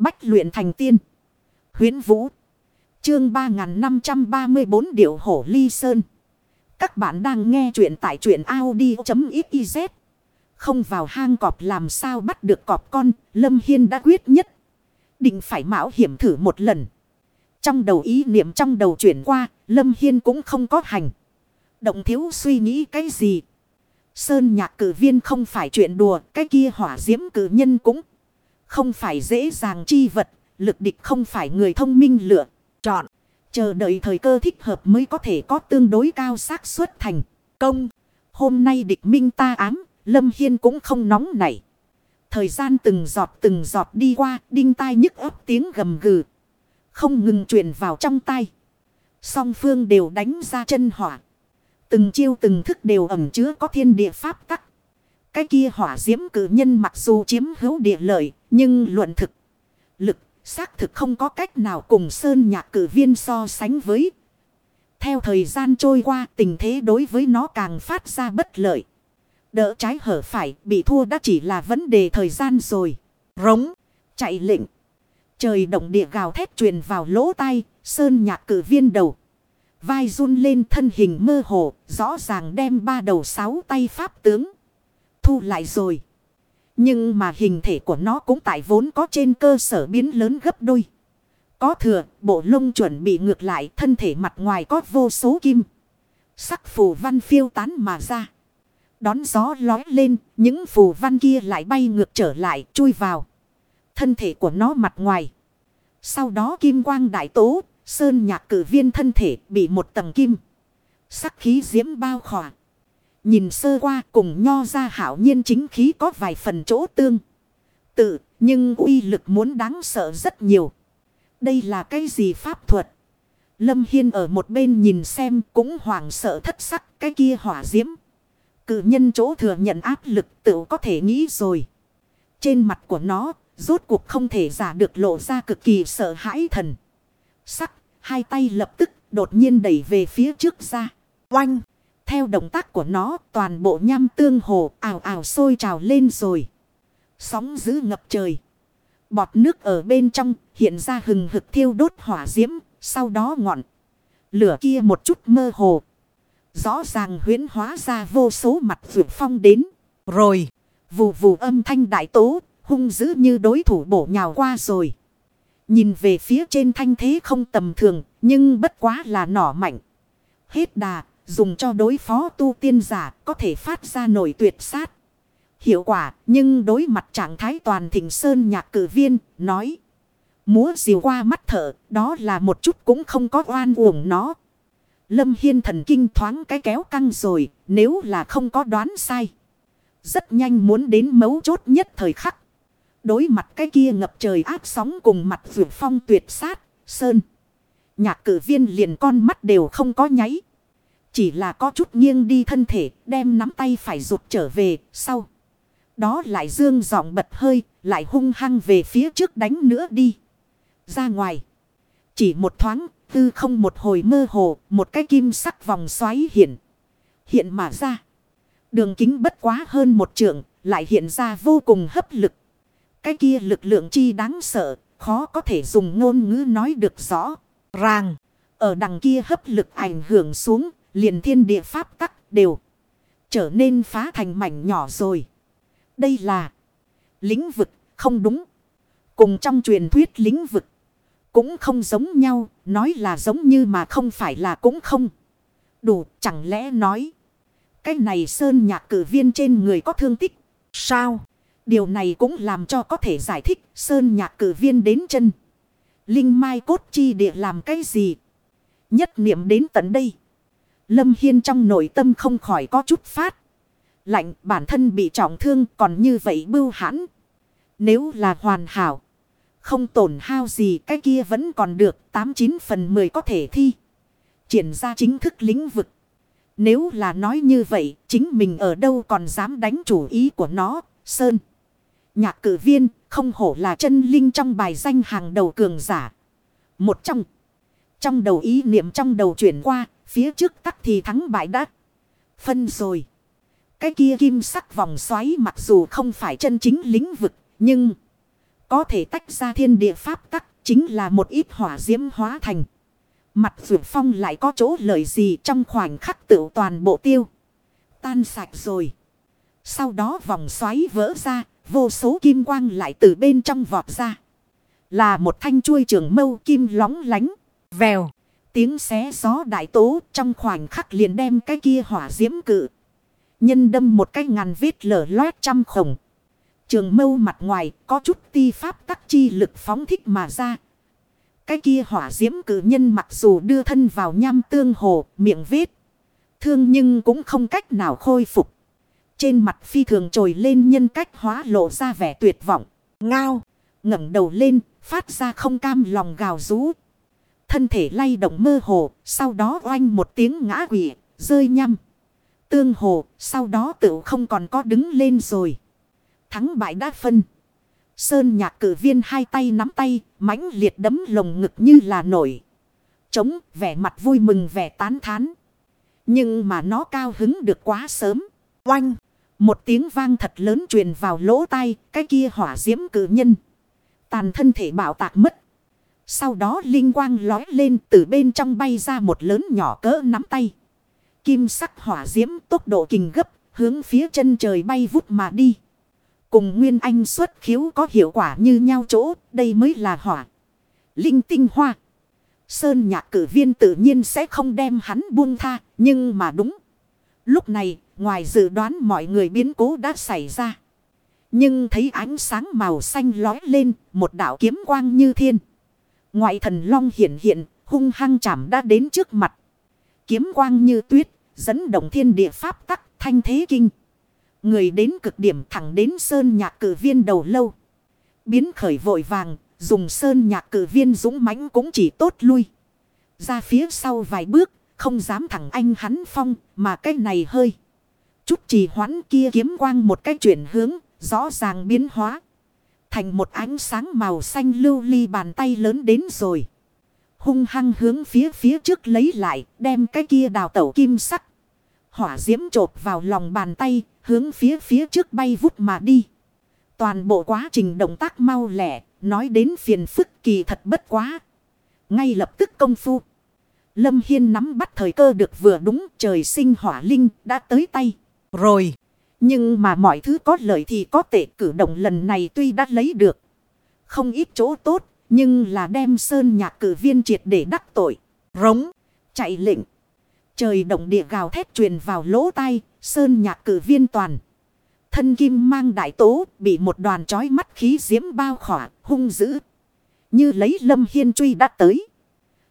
Bách luyện thành tiên. Huyến Vũ. Chương 3534 Điệu Hổ Ly Sơn. Các bạn đang nghe truyện tại truyện Audi.xyz. Không vào hang cọp làm sao bắt được cọp con. Lâm Hiên đã quyết nhất. Định phải mạo hiểm thử một lần. Trong đầu ý niệm trong đầu chuyển qua. Lâm Hiên cũng không có hành. Động thiếu suy nghĩ cái gì. Sơn nhạc cử viên không phải chuyện đùa. Cái kia hỏa diễm cử nhân cũng không phải dễ dàng chi vật. Lực địch không phải người thông minh lựa. Chọn. Chờ đợi thời cơ thích hợp mới có thể có tương đối cao xác suất thành công. Hôm nay địch minh ta ám. Lâm Hiên cũng không nóng nảy. Thời gian từng giọt từng giọt đi qua. Đinh tai nhức ấp tiếng gầm gừ. Không ngừng truyền vào trong tay. Song phương đều đánh ra chân hỏa. Từng chiêu từng thức đều ẩm chứa có thiên địa pháp tắc. Cái kia hỏa diễm cử nhân mặc dù chiếm hữu địa lợi, nhưng luận thực. Lực, xác thực không có cách nào cùng sơn nhạc cử viên so sánh với. Theo thời gian trôi qua, tình thế đối với nó càng phát ra bất lợi. Đỡ trái hở phải, bị thua đã chỉ là vấn đề thời gian rồi. Rống, chạy lệnh. Trời động địa gào thét truyền vào lỗ tai, sơn nhạc cử viên đầu. Vai run lên thân hình mơ hồ, rõ ràng đem ba đầu sáu tay pháp tướng. Thu lại rồi. Nhưng mà hình thể của nó cũng tại vốn có trên cơ sở biến lớn gấp đôi. Có thừa, bộ lông chuẩn bị ngược lại thân thể mặt ngoài có vô số kim. Sắc phù văn phiêu tán mà ra. Đón gió lói lên, những phù văn kia lại bay ngược trở lại, chui vào. Thân thể của nó mặt ngoài. Sau đó kim quang đại tố, Sơn nhạc cử viên thân thể bị một tầng kim. Sắc khí diễm bao khỏa. Nhìn sơ qua cùng nho ra hảo nhiên chính khí có vài phần chỗ tương. Tự, nhưng uy lực muốn đáng sợ rất nhiều. Đây là cái gì pháp thuật? Lâm Hiên ở một bên nhìn xem cũng hoảng sợ thất sắc cái kia hỏa diễm. Cự nhân chỗ thừa nhận áp lực tự có thể nghĩ rồi. Trên mặt của nó, rốt cuộc không thể giả được lộ ra cực kỳ sợ hãi thần. Sắc Hai tay lập tức đột nhiên đẩy về phía trước ra. Oanh! Theo động tác của nó toàn bộ nham tương hồ ảo ảo sôi trào lên rồi. Sóng giữ ngập trời. Bọt nước ở bên trong hiện ra hừng hực thiêu đốt hỏa diễm. Sau đó ngọn. Lửa kia một chút mơ hồ. Rõ ràng huyến hóa ra vô số mặt vượt phong đến. Rồi. Vù vù âm thanh đại tố. Hung dữ như đối thủ bổ nhào qua rồi. Nhìn về phía trên thanh thế không tầm thường, nhưng bất quá là nỏ mạnh. Hết đà, dùng cho đối phó tu tiên giả có thể phát ra nổi tuyệt sát. Hiệu quả, nhưng đối mặt trạng thái toàn thịnh sơn nhạc cử viên, nói. Múa diều qua mắt thở, đó là một chút cũng không có oan uổng nó. Lâm Hiên thần kinh thoáng cái kéo căng rồi, nếu là không có đoán sai. Rất nhanh muốn đến mấu chốt nhất thời khắc. Đối mặt cái kia ngập trời áp sóng cùng mặt vượt phong tuyệt sát, sơn. Nhạc cử viên liền con mắt đều không có nháy. Chỉ là có chút nghiêng đi thân thể, đem nắm tay phải rụt trở về, sau. Đó lại dương giọng bật hơi, lại hung hăng về phía trước đánh nữa đi. Ra ngoài. Chỉ một thoáng, tư không một hồi mơ hồ, một cái kim sắc vòng xoáy hiện. Hiện mà ra. Đường kính bất quá hơn một trượng, lại hiện ra vô cùng hấp lực. Cái kia lực lượng chi đáng sợ, khó có thể dùng ngôn ngữ nói được rõ. Ràng, ở đằng kia hấp lực ảnh hưởng xuống, liền thiên địa pháp tắc đều trở nên phá thành mảnh nhỏ rồi. Đây là lĩnh vực, không đúng. Cùng trong truyền thuyết lĩnh vực, cũng không giống nhau, nói là giống như mà không phải là cũng không. Đủ, chẳng lẽ nói. Cái này sơn nhạc cử viên trên người có thương tích. Sao? Điều này cũng làm cho có thể giải thích Sơn nhạc cử viên đến chân. Linh mai cốt chi địa làm cái gì? Nhất niệm đến tận đây. Lâm Hiên trong nội tâm không khỏi có chút phát. Lạnh, bản thân bị trọng thương, còn như vậy bưu hãn. Nếu là hoàn hảo. Không tổn hao gì, cái kia vẫn còn được 89 phần 10 có thể thi. Triển ra chính thức lĩnh vực. Nếu là nói như vậy, chính mình ở đâu còn dám đánh chủ ý của nó. Sơn. Nhạc cử viên, không hổ là chân linh trong bài danh hàng đầu cường giả. Một trong. Trong đầu ý niệm trong đầu chuyển qua. Phía trước tắc thì thắng bại đã. Phân rồi. Cái kia kim sắc vòng xoáy mặc dù không phải chân chính lĩnh vực. Nhưng. Có thể tách ra thiên địa pháp tắc chính là một ít hỏa diễm hóa thành. Mặt vượt phong lại có chỗ lợi gì trong khoảnh khắc tự toàn bộ tiêu. Tan sạch rồi. Sau đó vòng xoáy vỡ ra, vô số kim quang lại từ bên trong vọt ra. Là một thanh chuôi trường mâu kim lóng lánh, vèo. Tiếng xé gió đại tố trong khoảnh khắc liền đem cái kia hỏa diễm cự. Nhân đâm một cái ngàn vết lở loét trăm khổng. Trường mâu mặt ngoài có chút ti pháp tắc chi lực phóng thích mà ra. Cái kia hỏa diễm cử nhân mặc dù đưa thân vào nham tương hồ, miệng vết. Thương nhưng cũng không cách nào khôi phục. Trên mặt phi thường trồi lên nhân cách hóa lộ ra vẻ tuyệt vọng. Ngao, ngẩng đầu lên, phát ra không cam lòng gào rú. Thân thể lay động mơ hồ, sau đó oanh một tiếng ngã quỷ, rơi nhăm. Tương hồ, sau đó tự không còn có đứng lên rồi. Thắng bại đã phân. Sơn nhạc cử viên hai tay nắm tay, mãnh liệt đấm lồng ngực như là nổi. Chống, vẻ mặt vui mừng vẻ tán thán. Nhưng mà nó cao hứng được quá sớm. Oanh! Một tiếng vang thật lớn truyền vào lỗ tai, cái kia hỏa diễm cử nhân. Tàn thân thể bảo tạc mất. Sau đó linh quang lói lên từ bên trong bay ra một lớn nhỏ cỡ nắm tay. Kim sắc hỏa diễm tốc độ kình gấp, hướng phía chân trời bay vút mà đi. Cùng Nguyên Anh xuất khiếu có hiệu quả như nhau chỗ, đây mới là hỏa. Linh tinh hoa. Sơn nhạc cử viên tự nhiên sẽ không đem hắn buông tha, nhưng mà đúng. Lúc này, ngoài dự đoán mọi người biến cố đã xảy ra. Nhưng thấy ánh sáng màu xanh lói lên, một đạo kiếm quang như thiên. Ngoại thần long hiện hiện, hung hăng chảm đã đến trước mặt. Kiếm quang như tuyết, dẫn động thiên địa pháp tắc, thanh thế kinh. Người đến cực điểm thẳng đến sơn nhạc cử viên đầu lâu. Biến khởi vội vàng, dùng sơn nhạc cử viên dũng mãnh cũng chỉ tốt lui. Ra phía sau vài bước, không dám thẳng anh hắn phong, mà cái này hơi. Chút trì hoãn kia kiếm quang một cái chuyển hướng, rõ ràng biến hóa. Thành một ánh sáng màu xanh lưu ly bàn tay lớn đến rồi. Hung hăng hướng phía phía trước lấy lại, đem cái kia đào tẩu kim sắc. Hỏa diễm trộp vào lòng bàn tay, hướng phía phía trước bay vút mà đi. Toàn bộ quá trình động tác mau lẻ, nói đến phiền phức kỳ thật bất quá. Ngay lập tức công phu. Lâm Hiên nắm bắt thời cơ được vừa đúng trời sinh hỏa linh đã tới tay. Rồi. Nhưng mà mọi thứ có lợi thì có tệ cử động lần này tuy đã lấy được. Không ít chỗ tốt. Nhưng là đem sơn nhạc cử viên triệt để đắc tội. Rống. Chạy lệnh. Trời động địa gào thét truyền vào lỗ tai. Sơn nhạc cử viên toàn. Thân kim mang đại tố. Bị một đoàn trói mắt khí diễm bao khỏa. Hung dữ. Như lấy lâm hiên truy đã tới.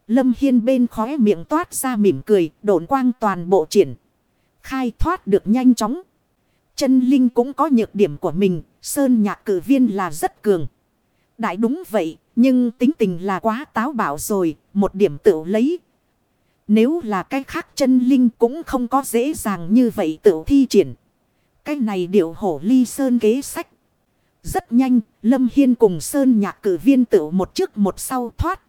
Lâm hiên bên khóe miệng toát ra mỉm cười. Độn quang toàn bộ triển. Khai thoát được nhanh chóng. Chân linh cũng có nhược điểm của mình. Sơn nhạc cử viên là rất cường. Đại đúng vậy. Nhưng tính tình là quá táo bạo rồi. Một điểm tự lấy. Nếu là cái khác chân linh cũng không có dễ dàng như vậy tự thi triển. Cái này điệu hổ ly sơn kế sách. Rất nhanh, Lâm Hiên cùng Sơn nhạc cử viên tự một trước một sau thoát.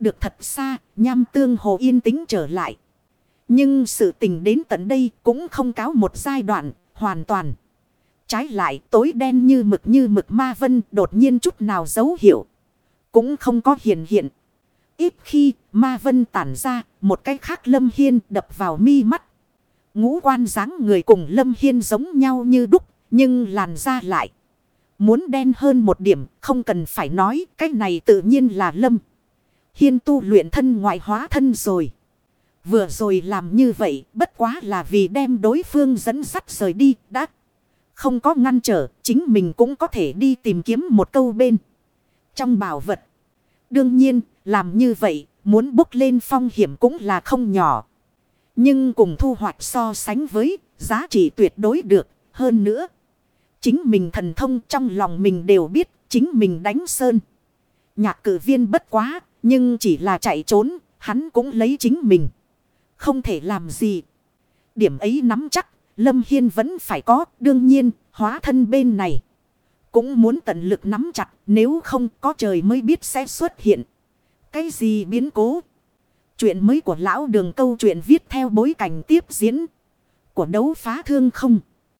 Được thật xa, nham tương hồ yên tĩnh trở lại. Nhưng sự tình đến tận đây cũng không cáo một giai đoạn, hoàn toàn. Trái lại tối đen như mực như mực ma vân đột nhiên chút nào dấu hiệu. Cũng không có hiện hiện. Ít khi ma vân tản ra, một cái khác lâm hiên đập vào mi mắt. Ngũ quan dáng người cùng lâm hiên giống nhau như đúc, nhưng làn da lại. Muốn đen hơn một điểm, không cần phải nói, cái này tự nhiên là lâm. Hiên tu luyện thân ngoại hóa thân rồi. Vừa rồi làm như vậy, bất quá là vì đem đối phương dẫn sắt rời đi, đã. Không có ngăn trở, chính mình cũng có thể đi tìm kiếm một câu bên. Trong bảo vật. Đương nhiên, làm như vậy, muốn bốc lên phong hiểm cũng là không nhỏ. Nhưng cùng thu hoạch so sánh với, giá trị tuyệt đối được hơn nữa. Chính mình thần thông trong lòng mình đều biết, chính mình đánh sơn. Nhạc cử viên bất quá, nhưng chỉ là chạy trốn, hắn cũng lấy chính mình. Không thể làm gì. Điểm ấy nắm chắc, Lâm Hiên vẫn phải có, đương nhiên, hóa thân bên này. Cũng muốn tận lực nắm chặt, nếu không có trời mới biết sẽ xuất hiện. Cái gì biến cố? Chuyện mới của lão đường câu chuyện viết theo bối cảnh tiếp diễn. Của đấu phá thương không?